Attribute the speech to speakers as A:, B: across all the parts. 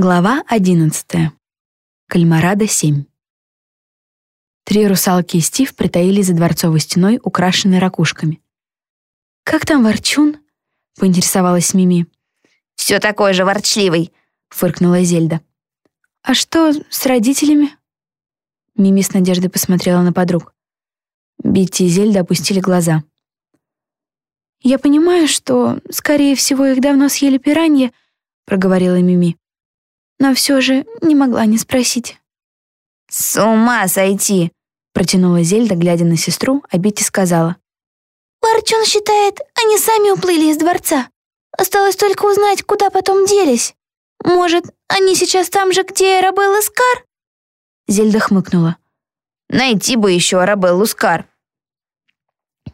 A: Глава 11. Кальмарадо 7. Три русалки и Стив притаились за дворцовой стеной, украшенной ракушками. «Как там Ворчун?» — поинтересовалась Мими.
B: «Все такой же ворчливый», —
A: фыркнула Зельда. «А что с родителями?» Мими с надеждой посмотрела на подруг. Битти и Зельда опустили глаза. «Я понимаю, что, скорее всего, их давно съели пираньи», — проговорила Мими но все же не могла не спросить.
B: «С ума сойти!» — протянула Зельда, глядя на сестру, а Битти сказала.
C: «Ворчун считает, они сами уплыли из дворца. Осталось только узнать, куда потом делись. Может, они сейчас там же, где Арабелла Скар?»
A: Зельда хмыкнула.
B: «Найти бы еще Арабеллу Скар».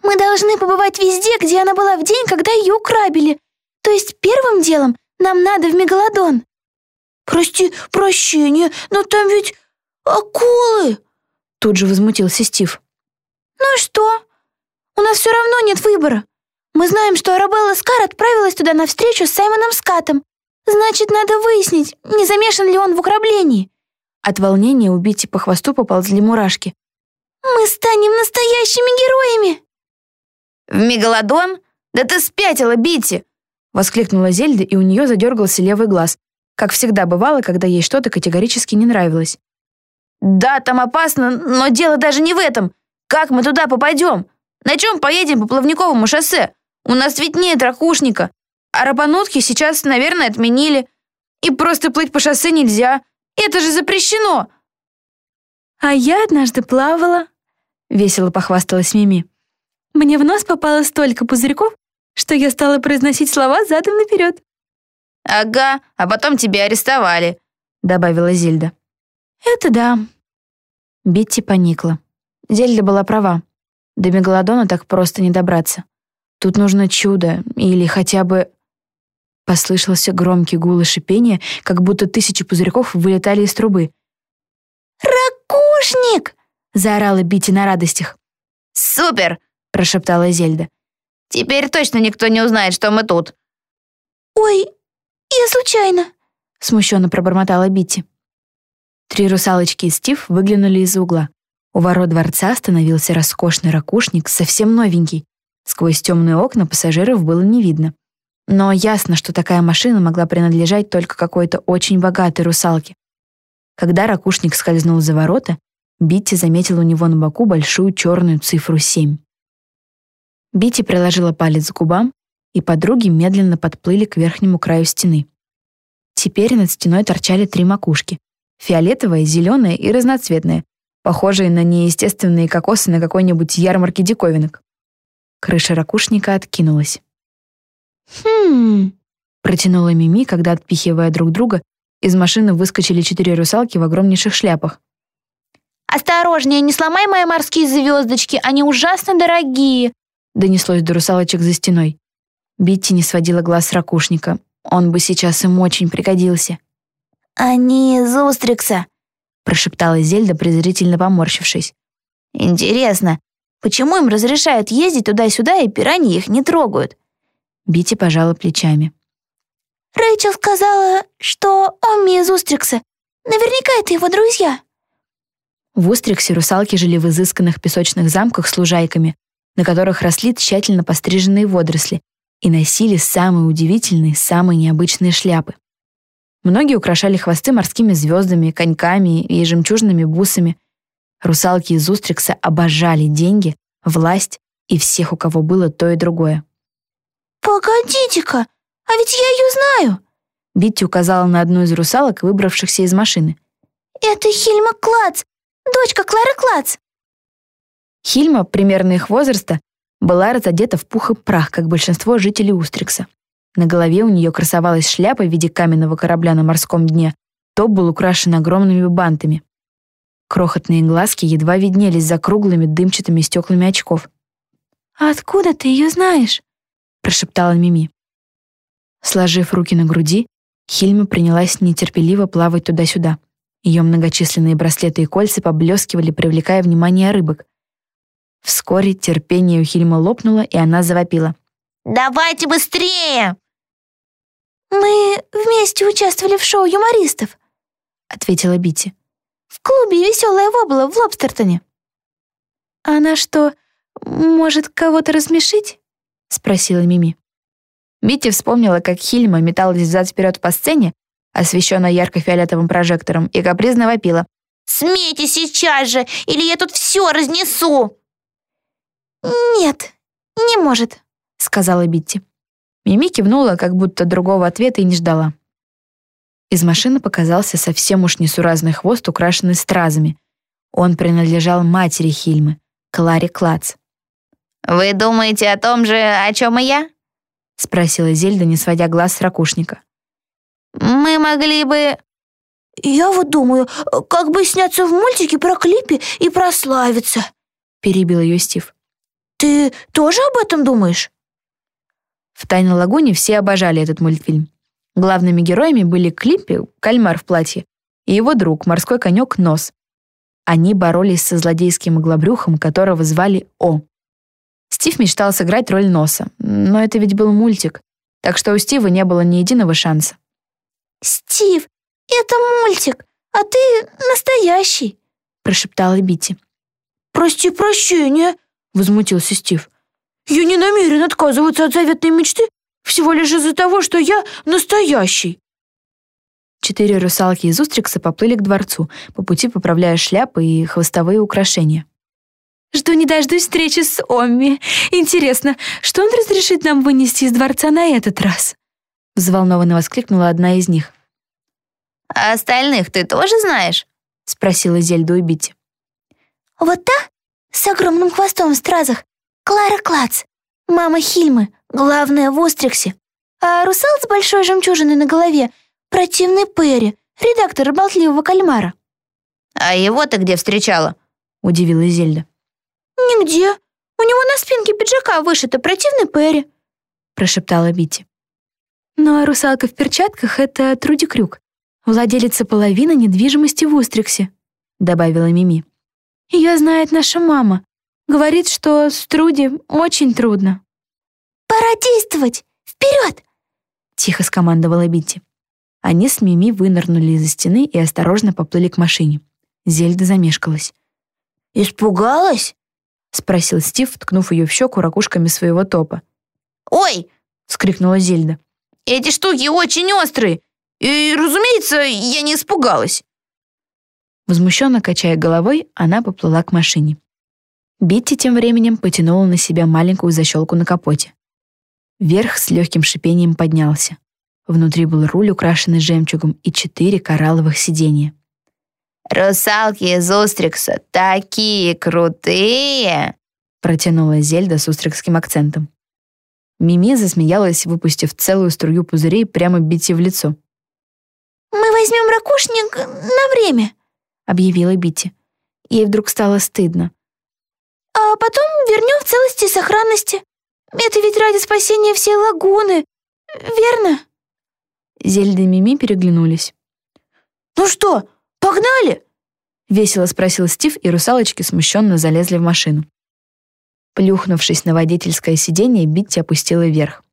C: «Мы должны побывать везде, где она была в день, когда ее украбили. То есть первым делом нам надо в Мегалодон.
D: «Прости, прощение, но там ведь акулы!» Тут же возмутился Стив.
C: «Ну и что? У нас все равно нет выбора. Мы знаем, что Арабелла Скар отправилась туда на встречу с Саймоном Скатом. Значит, надо выяснить, не замешан ли он в ограблении».
A: От волнения у Бити по хвосту поползли мурашки.
C: «Мы станем настоящими героями!»
B: «В Мегалодон? Да ты спятила, Бити!»
A: Воскликнула Зельда, и у нее задергался левый глаз как всегда бывало, когда ей что-то категорически не нравилось.
B: «Да, там опасно, но дело даже не в этом. Как мы туда попадем? На чем поедем по Плавниковому шоссе? У нас ведь нет ракушника. А рапанутки сейчас, наверное, отменили. И просто плыть по шоссе нельзя. Это же запрещено!»
D: «А я однажды плавала», — весело похвасталась Мими. «Мне в нос попало столько пузырьков, что я стала произносить слова задом наперед.
B: «Ага, а потом тебя арестовали», —
A: добавила Зельда.
D: «Это да».
A: Битти поникла. Зельда была права. До Мегалодона так просто не добраться. Тут нужно чудо или хотя бы... Послышался громкий гул и шипение, как будто тысячи пузырьков вылетали из трубы.
C: «Ракушник!»
A: — заорала Битти на радостях.
B: «Супер!»
A: — прошептала Зельда.
B: «Теперь точно никто не узнает, что мы тут».
C: «Ой, «Я случайно», —
A: смущенно пробормотала Битти. Три русалочки и Стив выглянули из угла. У ворот дворца остановился роскошный ракушник, совсем новенький. Сквозь темные окна пассажиров было не видно. Но ясно, что такая машина могла принадлежать только какой-то очень богатой русалке. Когда ракушник скользнул за ворота, Битти заметила у него на боку большую черную цифру 7. Битти приложила палец к губам и подруги медленно подплыли к верхнему краю стены. Теперь над стеной торчали три макушки — фиолетовая, зеленая и разноцветная, похожие на неестественные кокосы на какой-нибудь ярмарке диковинок. Крыша ракушника откинулась.
D: «Хм...»
A: — протянула Мими, когда, отпихивая друг друга, из машины выскочили четыре русалки в огромнейших шляпах.
C: «Осторожнее, не сломай мои морские звездочки, они ужасно дорогие!»
A: — донеслось до русалочек за стеной. Битти не сводила глаз с ракушника. Он бы сейчас им очень пригодился.
C: «Они из Устрикса», —
A: прошептала Зельда, презрительно поморщившись.
C: «Интересно, почему им разрешают ездить туда-сюда, и пираньи их не трогают?»
A: Битти пожала плечами.
C: «Рэйчел сказала, что Омми из Устрикса. Наверняка это его друзья».
A: В Устриксе русалки жили в изысканных песочных замках с лужайками, на которых росли тщательно постриженные водоросли, и носили самые удивительные, самые необычные шляпы. Многие украшали хвосты морскими звездами, коньками и жемчужными бусами. Русалки из Устрикса обожали деньги, власть и всех, у кого было то и другое.
C: «Погодите-ка, а ведь я ее знаю!»
A: Битти указала на одну из русалок, выбравшихся из машины.
C: «Это Хильма Клац, дочка Клары Клац!»
A: Хильма, примерно их возраста, была разодета в пух и прах, как большинство жителей Устрикса. На голове у нее красовалась шляпа в виде каменного корабля на морском дне, топ был украшен огромными бантами. Крохотные глазки едва виднелись за круглыми дымчатыми стеклами очков.
D: «А откуда ты ее знаешь?» — прошептала Мими.
A: Сложив руки на груди, Хильма принялась нетерпеливо плавать туда-сюда. Ее многочисленные браслеты и кольца поблескивали, привлекая внимание рыбок. Вскоре терпение у Хильмы лопнуло, и она завопила.
B: «Давайте быстрее!»
C: Мы вместе участвовали в шоу юмористов», — ответила Бити. «В клубе «Веселая вобла» в Лобстертоне».
D: «Она что, может кого-то рассмешить?» — спросила Мими.
A: Бити вспомнила, как Хильма металась взад-вперед по сцене, освещенная ярко-фиолетовым прожектором, и капризно вопила.
B: «Смейтесь сейчас же, или я тут все разнесу!»
C: «Нет, не может», — сказала Битти.
A: Мими кивнула, как будто другого ответа и не ждала. Из машины показался совсем уж несуразный хвост, украшенный стразами. Он принадлежал матери Хильмы, Кларе Клац.
B: «Вы думаете о том же, о чем и я?»
A: — спросила Зельда, не сводя глаз с ракушника.
B: «Мы могли бы...»
C: «Я вот думаю, как бы сняться в мультике про клипе и прославиться», — перебил ее Стив. «Ты тоже об этом думаешь?»
A: В «Тайной лагуне» все обожали этот мультфильм. Главными героями были Клиппи, кальмар в платье, и его друг, морской конек Нос. Они боролись со злодейским иглобрюхом, которого звали О. Стив мечтал сыграть роль Носа, но это ведь был мультик, так что у Стива не было ни единого шанса.
C: «Стив, это мультик, а ты настоящий», — прошептала Бити.
D: «Прости прощения», — возмутился Стив. «Я не намерен отказываться от заветной мечты всего лишь из-за того, что я настоящий».
A: Четыре русалки из Устрикса поплыли к дворцу, по пути поправляя шляпы и хвостовые украшения.
D: «Жду не дождусь встречи с Омми. Интересно, что он разрешит нам вынести из дворца на этот раз?»
A: Взволнованно воскликнула одна из них.
B: «А остальных ты тоже знаешь?»
A: — спросила Зельда у Бити.
C: «Вот та, с огромным хвостом в стразах, Клара Клац, мама Хильмы, главная в Остриксе. А русал с большой жемчужиной на голове — противный Перри, редактор болтливого кальмара».
B: «А его ты где встречала?»
A: — удивилась Зельда.
C: «Нигде. У него на спинке пиджака вышито противный Перри», — прошептала Бити.
D: «Ну а русалка в перчатках — это Труди Крюк, владелица половины недвижимости в Устриксе», — добавила Мими. «Ее знает наша мама. Говорит, что с Труди очень трудно».
C: «Пора действовать! Вперед!»
A: — тихо скомандовала Битти. Они с Мими вынырнули из-за стены и осторожно поплыли к машине. Зельда замешкалась.
C: «Испугалась?»
A: — спросил Стив, ткнув ее в щеку ракушками своего топа.
B: «Ой!»
A: — вскрикнула Зельда.
B: «Эти штуки очень острые! И, разумеется, я не испугалась!»
A: Возмущенно качая головой, она поплыла к машине. Битти тем временем потянула на себя маленькую защелку на капоте. Верх с легким шипением поднялся. Внутри был руль, украшенный жемчугом, и четыре коралловых сиденья.
B: «Русалки из Устрикса такие крутые!»
A: протянула Зельда с устрикским акцентом. Мими засмеялась, выпустив целую струю пузырей прямо Битти в лицо.
C: «Мы возьмем ракушник на время», —
A: объявила Битти. Ей вдруг стало стыдно.
C: «А потом вернем в целости и сохранности. Это ведь ради спасения всей лагуны, верно?»
A: Зельда и Мими переглянулись.
D: «Ну что, погнали?»
A: — весело спросил Стив, и русалочки смущенно залезли в машину. Плюхнувшись на водительское сиденье, Битти опустила вверх.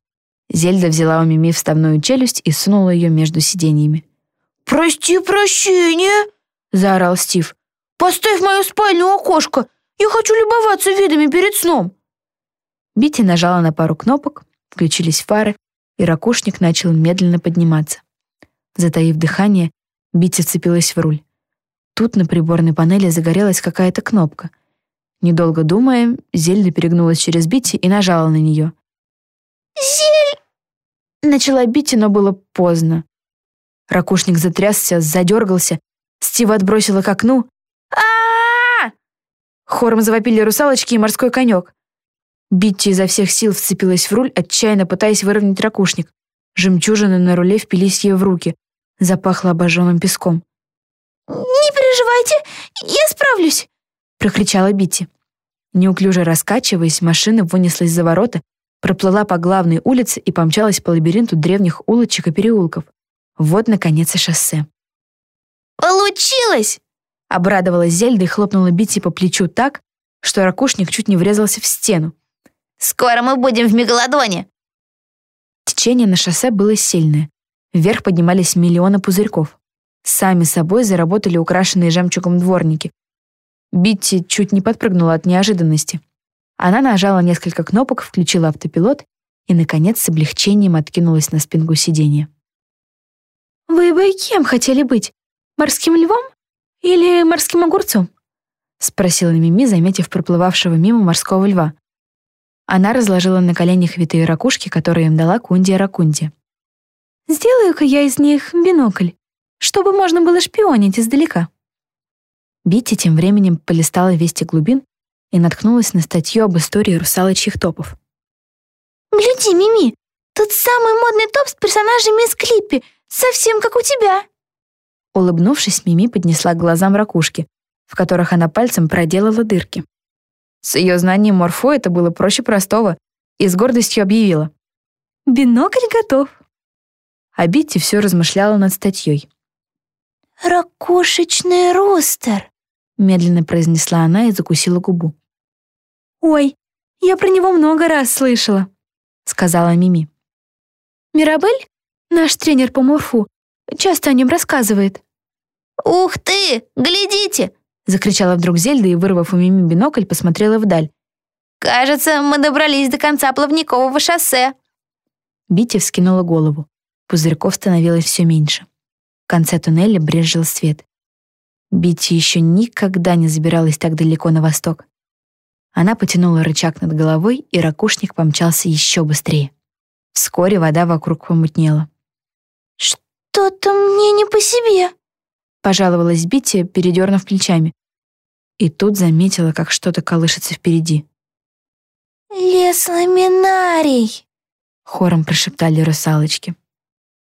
A: Зельда взяла у Мими вставную челюсть и сунула ее между сиденьями.
D: «Прости прощения!» — заорал Стив. «Поставь мою спальню у окошка! Я хочу любоваться видами перед сном!»
A: Битти нажала на пару кнопок, включились фары, и ракушник начал медленно подниматься. Затаив дыхание, Битти вцепилась в руль. Тут на приборной панели загорелась какая-то кнопка. Недолго думая, Зельда перегнулась через Битти и нажала на нее.
C: «Зель!»
A: Начала Битти, но было поздно. Ракушник затрясся, задергался, Стива отбросила к окну. а, Хором завопили русалочки и морской конек. Битти изо всех сил вцепилась в руль, отчаянно пытаясь выровнять ракушник. Жемчужины на руле впились ей в руки. Запахло обожженным песком.
C: «Не переживайте, я справлюсь!»
A: — прокричала Битти. Неуклюже раскачиваясь, машина вынеслась за ворота, проплыла по главной улице и помчалась по лабиринту древних улочек и переулков. Вот, наконец, и шоссе.
B: «Получилось!»
A: — обрадовалась Зельда и хлопнула Битти по плечу так, что ракушник чуть не врезался в стену.
B: «Скоро мы будем в Мегалодоне!»
A: Течение на шоссе было сильное. Вверх поднимались миллионы пузырьков. Сами собой заработали украшенные жемчугом дворники. Битти чуть не подпрыгнула от неожиданности. Она нажала несколько кнопок, включила автопилот и, наконец, с облегчением откинулась на спинку сиденья.
D: «Вы бы кем хотели быть? Морским львом или морским огурцом?» — спросила Мими, заметив проплывавшего мимо морского льва. Она разложила на коленях витые ракушки, которые им дала Кундия Ракунди. «Сделаю-ка я из них бинокль, чтобы можно было шпионить издалека». Битти тем временем полистала вести глубин и наткнулась на статью об истории русалочьих топов.
C: «Гляди, Мими, тут самый модный топ с персонажами из клипе, совсем как у тебя!»
A: Улыбнувшись, Мими поднесла к глазам ракушки, в которых она пальцем проделала дырки. С ее знанием морфо это было проще простого, и с гордостью объявила.
D: «Бинокль готов!»
A: А Битти все размышляла над статьей.
C: «Ракушечный ростер», —
A: медленно произнесла она и закусила губу.
D: «Ой, я про него много раз слышала», — сказала Мими. «Мирабель, наш тренер по морфу, часто о нем рассказывает».
B: «Ух ты! Глядите!»
A: — закричала вдруг Зельда и, вырвав у Мими бинокль, посмотрела вдаль.
B: «Кажется, мы добрались до конца плавникового шоссе».
A: Бити вскинула голову. Пузырьков становилось все меньше. В конце туннеля брезжил свет. Бити еще никогда не забиралась так далеко на восток. Она потянула рычаг над головой, и ракушник помчался еще быстрее. Вскоре вода вокруг помутнела.
C: «Что-то мне не по себе», —
A: пожаловалась Битти, передернув плечами. И тут заметила, как что-то колышется впереди.
C: «Лес ламинарий», —
A: хором прошептали русалочки.